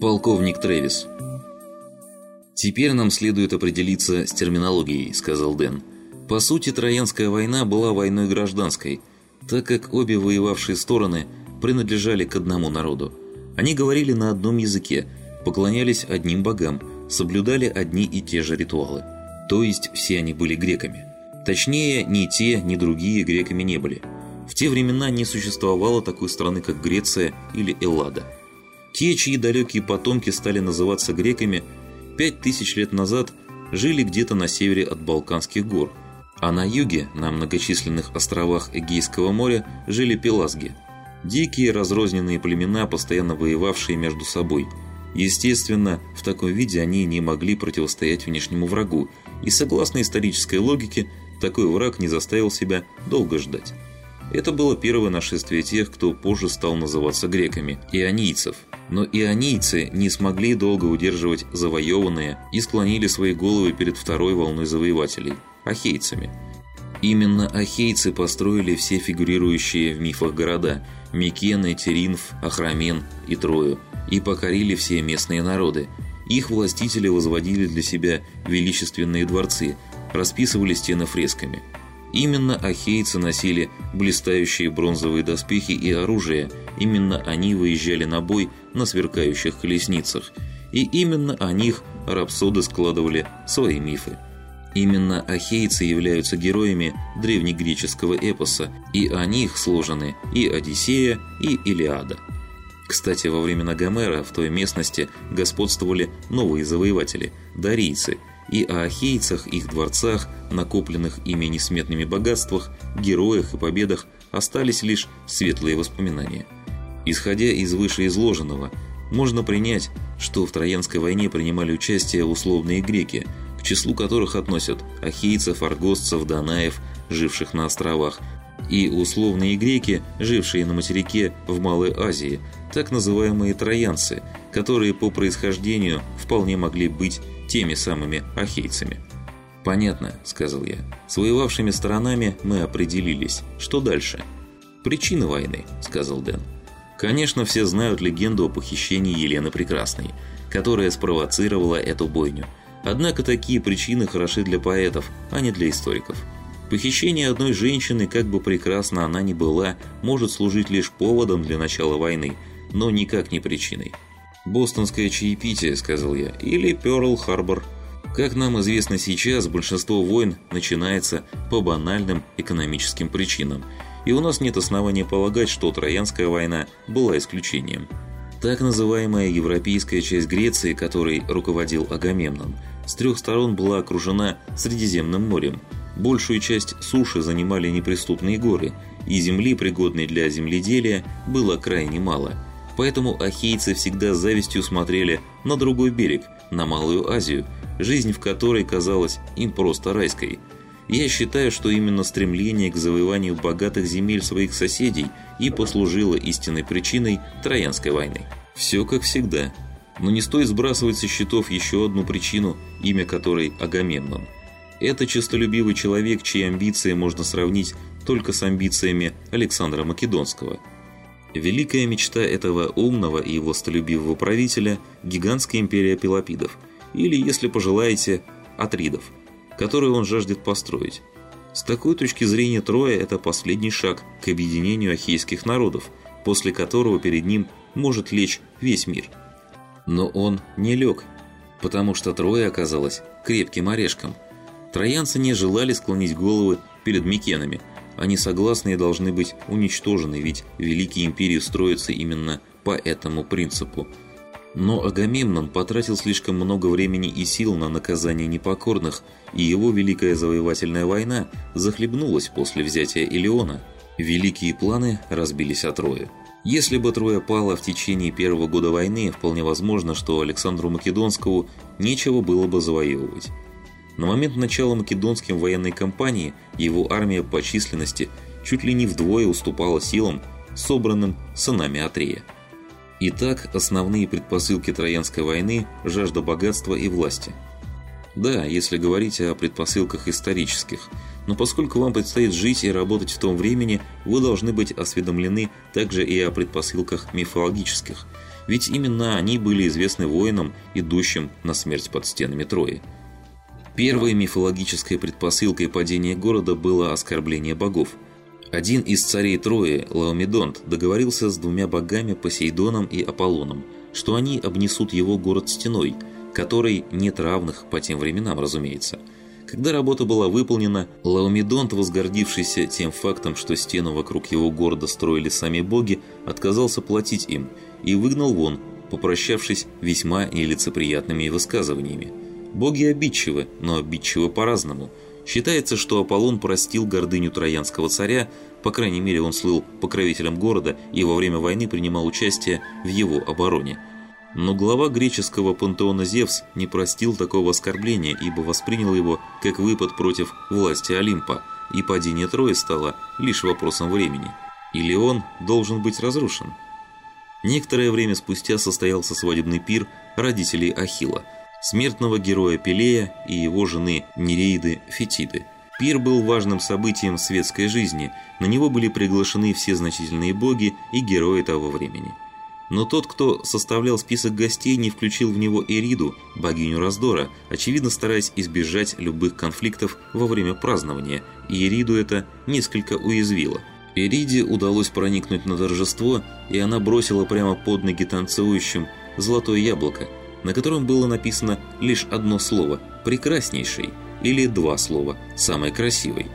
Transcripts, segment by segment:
Полковник Трэвис. «Теперь нам следует определиться с терминологией», — сказал Дэн. «По сути, Троянская война была войной гражданской, так как обе воевавшие стороны принадлежали к одному народу. Они говорили на одном языке, поклонялись одним богам, соблюдали одни и те же ритуалы. То есть все они были греками. Точнее, ни те, ни другие греками не были. В те времена не существовало такой страны, как Греция или Эллада. Те, чьи далекие потомки стали называться греками, пять тысяч лет назад жили где-то на севере от Балканских гор, а на юге, на многочисленных островах Эгейского моря, жили пелазги. Дикие разрозненные племена, постоянно воевавшие между собой. Естественно, в таком виде они не могли противостоять внешнему врагу, и согласно исторической логике, такой враг не заставил себя долго ждать. Это было первое нашествие тех, кто позже стал называться греками – ионийцев. Но ионийцы не смогли долго удерживать завоеванные и склонили свои головы перед второй волной завоевателей – ахейцами. Именно ахейцы построили все фигурирующие в мифах города – Микены, Теринф, Ахрамен и Трою – и покорили все местные народы. Их властители возводили для себя величественные дворцы, расписывали стены фресками – Именно ахейцы носили блистающие бронзовые доспехи и оружие, именно они выезжали на бой на сверкающих колесницах, и именно о них рапсоды складывали свои мифы. Именно ахейцы являются героями древнегреческого эпоса, и о них сложены и Одиссея, и Илиада. Кстати, во времена Гомера в той местности господствовали новые завоеватели – дарийцы – и о ахейцах, их дворцах, накопленных ими несметными богатствах, героях и победах остались лишь светлые воспоминания. Исходя из вышеизложенного, можно принять, что в Троянской войне принимали участие условные греки, к числу которых относят ахейцев, аргостцев, данаев, живших на островах, и условные греки, жившие на материке в Малой Азии, так называемые троянцы, которые по происхождению вполне могли быть теми самыми ахейцами. «Понятно», — сказал я. «С воевавшими сторонами мы определились. Что дальше?» «Причина войны», — сказал Дэн. «Конечно, все знают легенду о похищении Елены Прекрасной, которая спровоцировала эту бойню. Однако такие причины хороши для поэтов, а не для историков. Похищение одной женщины, как бы прекрасна она ни была, может служить лишь поводом для начала войны, но никак не причиной. «Бостонское чаепитие», — сказал я, — «или Пёрл-Харбор». Как нам известно сейчас, большинство войн начинается по банальным экономическим причинам, и у нас нет основания полагать, что Троянская война была исключением. Так называемая европейская часть Греции, которой руководил Агамемнон, с трех сторон была окружена Средиземным морем. Большую часть суши занимали неприступные горы, и земли, пригодной для земледелия, было крайне мало – Поэтому ахейцы всегда с завистью смотрели на другой берег, на Малую Азию, жизнь в которой казалась им просто райской. Я считаю, что именно стремление к завоеванию богатых земель своих соседей и послужило истинной причиной Троянской войны. Все как всегда. Но не стоит сбрасывать со счетов еще одну причину, имя которой Агамемнон. Это честолюбивый человек, чьи амбиции можно сравнить только с амбициями Александра Македонского – Великая мечта этого умного и властолюбивого правителя – гигантская империя Пелопидов, или, если пожелаете, Атридов, которую он жаждет построить. С такой точки зрения Троя – это последний шаг к объединению ахейских народов, после которого перед ним может лечь весь мир. Но он не лег, потому что Троя оказалась крепким орешком. Троянцы не желали склонить головы перед Микенами – они согласны и должны быть уничтожены, ведь великие империи строятся именно по этому принципу. Но Агамемнон потратил слишком много времени и сил на наказание непокорных, и его Великая Завоевательная война захлебнулась после взятия Илеона. Великие планы разбились о Трое. Если бы Троя пала в течение первого года войны, вполне возможно, что Александру Македонскому нечего было бы завоевывать. На момент начала македонским военной кампании его армия по численности чуть ли не вдвое уступала силам, собранным сынами Атрея. Итак, основные предпосылки Троянской войны – жажда богатства и власти. Да, если говорить о предпосылках исторических, но поскольку вам предстоит жить и работать в том времени, вы должны быть осведомлены также и о предпосылках мифологических. ведь именно они были известны воинам, идущим на смерть под стенами Трои. Первой мифологической предпосылкой падения города было оскорбление богов. Один из царей Трои, Лаомедонт, договорился с двумя богами Посейдоном и Аполлоном, что они обнесут его город стеной, которой нет равных по тем временам, разумеется. Когда работа была выполнена, Лаомедонт, возгордившийся тем фактом, что стену вокруг его города строили сами боги, отказался платить им и выгнал вон, попрощавшись весьма нелицеприятными высказываниями. Боги обидчивы, но обидчивы по-разному. Считается, что Аполлон простил гордыню троянского царя, по крайней мере он слыл покровителем города и во время войны принимал участие в его обороне. Но глава греческого пантеона Зевс не простил такого оскорбления, ибо воспринял его как выпад против власти Олимпа, и падение Трои стало лишь вопросом времени. Или он должен быть разрушен? Некоторое время спустя состоялся свадебный пир родителей Ахилла – смертного героя Пелея и его жены Нереиды Фетиды. Пир был важным событием светской жизни, на него были приглашены все значительные боги и герои того времени. Но тот, кто составлял список гостей, не включил в него Эриду, богиню раздора, очевидно стараясь избежать любых конфликтов во время празднования, и Эриду это несколько уязвило. Эриде удалось проникнуть на торжество, и она бросила прямо под ноги танцующим золотое яблоко, на котором было написано лишь одно слово «прекраснейший» или два слова «самый красивый».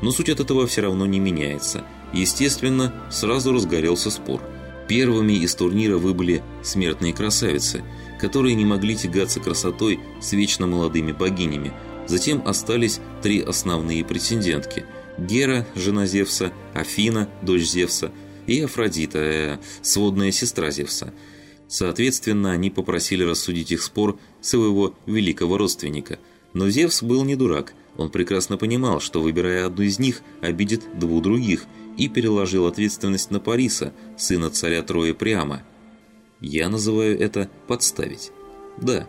Но суть от этого все равно не меняется. Естественно, сразу разгорелся спор. Первыми из турнира выбыли смертные красавицы, которые не могли тягаться красотой с вечно молодыми богинями. Затем остались три основные претендентки – Гера, жена Зевса, Афина, дочь Зевса, и Афродита, э, сводная сестра Зевса – Соответственно, они попросили рассудить их спор своего великого родственника. Но Зевс был не дурак. Он прекрасно понимал, что, выбирая одну из них, обидит двух других, и переложил ответственность на Париса, сына царя Троя прямо. Я называю это «подставить». Да,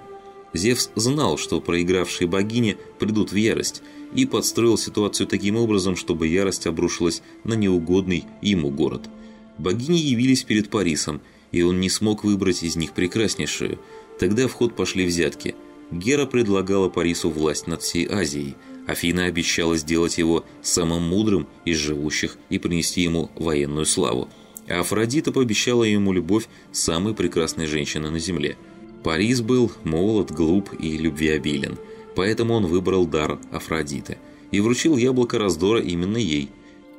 Зевс знал, что проигравшие богини придут в ярость, и подстроил ситуацию таким образом, чтобы ярость обрушилась на неугодный ему город. Богини явились перед Парисом – и он не смог выбрать из них прекраснейшую. Тогда в ход пошли взятки. Гера предлагала Парису власть над всей Азией. Афина обещала сделать его самым мудрым из живущих и принести ему военную славу. А Афродита пообещала ему любовь самой прекрасной женщины на земле. Парис был молод, глуп и любвеобилен, поэтому он выбрал дар Афродиты и вручил яблоко раздора именно ей.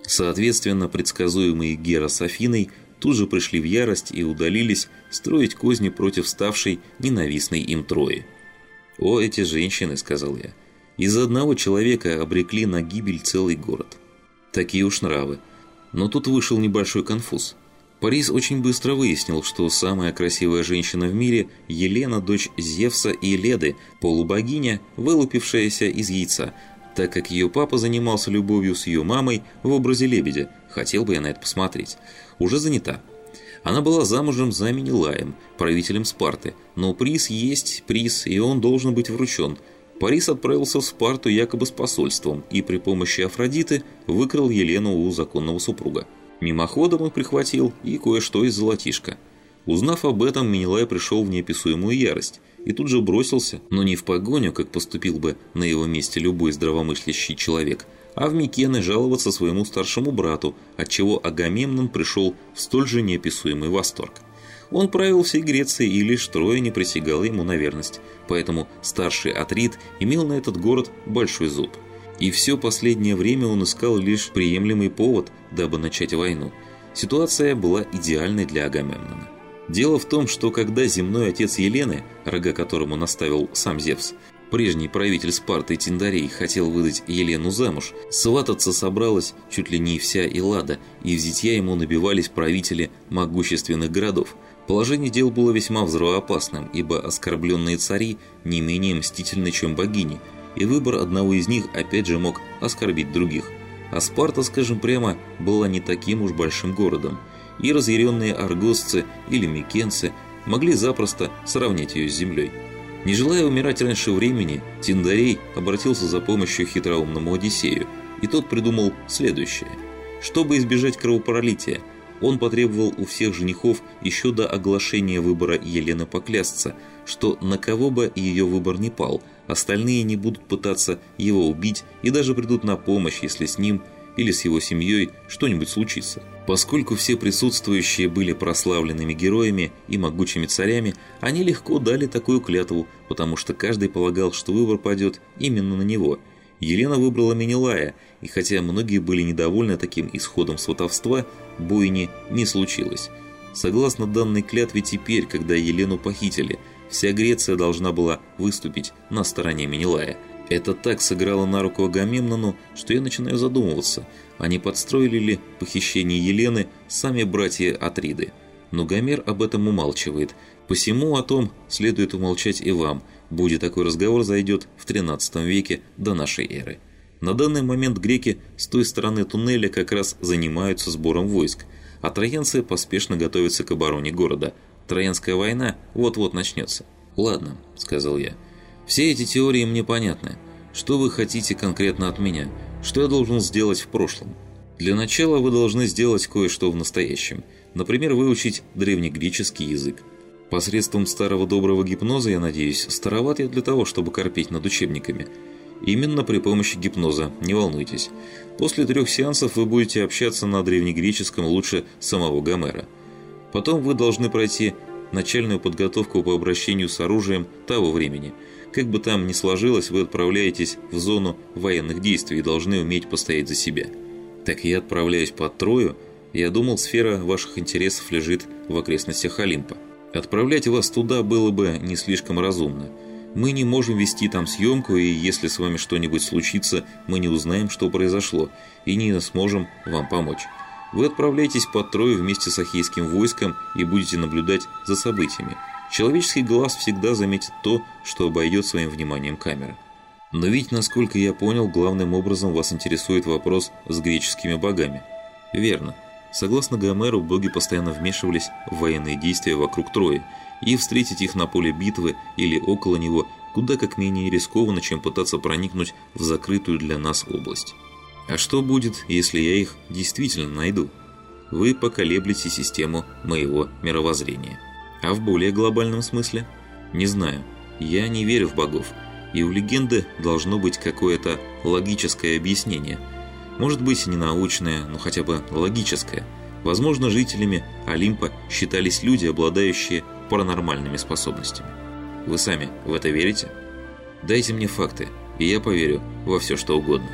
Соответственно, предсказуемые Гера с Афиной – тут же пришли в ярость и удалились строить козни против ставшей ненавистной им Трои. «О, эти женщины», — сказал я, — «из-за одного человека обрекли на гибель целый город». Такие уж нравы. Но тут вышел небольшой конфуз. Парис очень быстро выяснил, что самая красивая женщина в мире – Елена, дочь Зевса и Леды, полубогиня, вылупившаяся из яйца, так как ее папа занимался любовью с ее мамой в образе лебедя. Хотел бы я на это посмотреть уже занята. Она была замужем за Менелаем, правителем Спарты, но приз есть приз, и он должен быть вручен. Парис отправился в Спарту якобы с посольством и при помощи Афродиты выкрал Елену у законного супруга. Мимоходом он прихватил и кое-что из золотишка. Узнав об этом, Менелай пришел в неописуемую ярость и тут же бросился, но не в погоню, как поступил бы на его месте любой здравомыслящий человек – а в Микены жаловаться своему старшему брату, отчего Агамемнон пришел в столь же неописуемый восторг. Он правил всей Грецией и лишь трое не присягало ему на верность, поэтому старший Атрит имел на этот город большой зуб. И все последнее время он искал лишь приемлемый повод, дабы начать войну. Ситуация была идеальной для Агамемнона. Дело в том, что когда земной отец Елены, рога которому наставил сам Зевс, Прежний правитель Спарты Тиндарей хотел выдать Елену замуж. Свататься собралась чуть ли не вся Эллада, и в зятья ему набивались правители могущественных городов. Положение дел было весьма взрывоопасным, ибо оскорбленные цари не менее мстительны, чем богини, и выбор одного из них опять же мог оскорбить других. А Спарта, скажем прямо, была не таким уж большим городом, и разъяренные аргосцы или микенцы могли запросто сравнять ее с землей. Не желая умирать раньше времени, Тиндарей обратился за помощью хитроумному Одиссею, и тот придумал следующее. Чтобы избежать кровопролития, он потребовал у всех женихов еще до оглашения выбора Елены поклясться, что на кого бы ее выбор не пал, остальные не будут пытаться его убить и даже придут на помощь, если с ним или с его семьей что-нибудь случится. Поскольку все присутствующие были прославленными героями и могучими царями, они легко дали такую клятву, потому что каждый полагал, что выбор пойдет именно на него. Елена выбрала Менелая, и хотя многие были недовольны таким исходом сватовства, бойни не случилось. Согласно данной клятве теперь, когда Елену похитили, вся Греция должна была выступить на стороне Менелая – это так сыграло на руку Агамемнону, что я начинаю задумываться, а не подстроили ли похищение Елены сами братья Атриды. Но Гомер об этом умалчивает, посему о том следует умолчать и вам, будет такой разговор зайдет в 13 веке до нашей эры. На данный момент греки с той стороны туннеля как раз занимаются сбором войск, а троянцы поспешно готовятся к обороне города. Троянская война вот-вот начнется. «Ладно», — сказал я, — все эти теории мне понятны. Что вы хотите конкретно от меня? Что я должен сделать в прошлом? Для начала вы должны сделать кое-что в настоящем. Например, выучить древнегреческий язык. Посредством старого доброго гипноза, я надеюсь, староват я для того, чтобы корпеть над учебниками. Именно при помощи гипноза, не волнуйтесь. После трех сеансов вы будете общаться на древнегреческом лучше самого Гомера. Потом вы должны пройти начальную подготовку по обращению с оружием того времени – как бы там ни сложилось, вы отправляетесь в зону военных действий и должны уметь постоять за себя. Так я отправляюсь под Трою, я думал, сфера ваших интересов лежит в окрестностях Олимпа. Отправлять вас туда было бы не слишком разумно. Мы не можем вести там съемку, и если с вами что-нибудь случится, мы не узнаем, что произошло, и не сможем вам помочь. Вы отправляетесь под Трою вместе с Ахейским войском и будете наблюдать за событиями. Человеческий глаз всегда заметит то, что обойдет своим вниманием камера. Но ведь, насколько я понял, главным образом вас интересует вопрос с греческими богами. Верно. Согласно Гомеру, боги постоянно вмешивались в военные действия вокруг Трои, и встретить их на поле битвы или около него куда как менее рискованно, чем пытаться проникнуть в закрытую для нас область. А что будет, если я их действительно найду? Вы поколеблете систему моего мировоззрения. А в более глобальном смысле? Не знаю. Я не верю в богов. И у легенды должно быть какое-то логическое объяснение. Может быть, не научное, но хотя бы логическое. Возможно, жителями Олимпа считались люди, обладающие паранормальными способностями. Вы сами в это верите? Дайте мне факты, и я поверю во все, что угодно.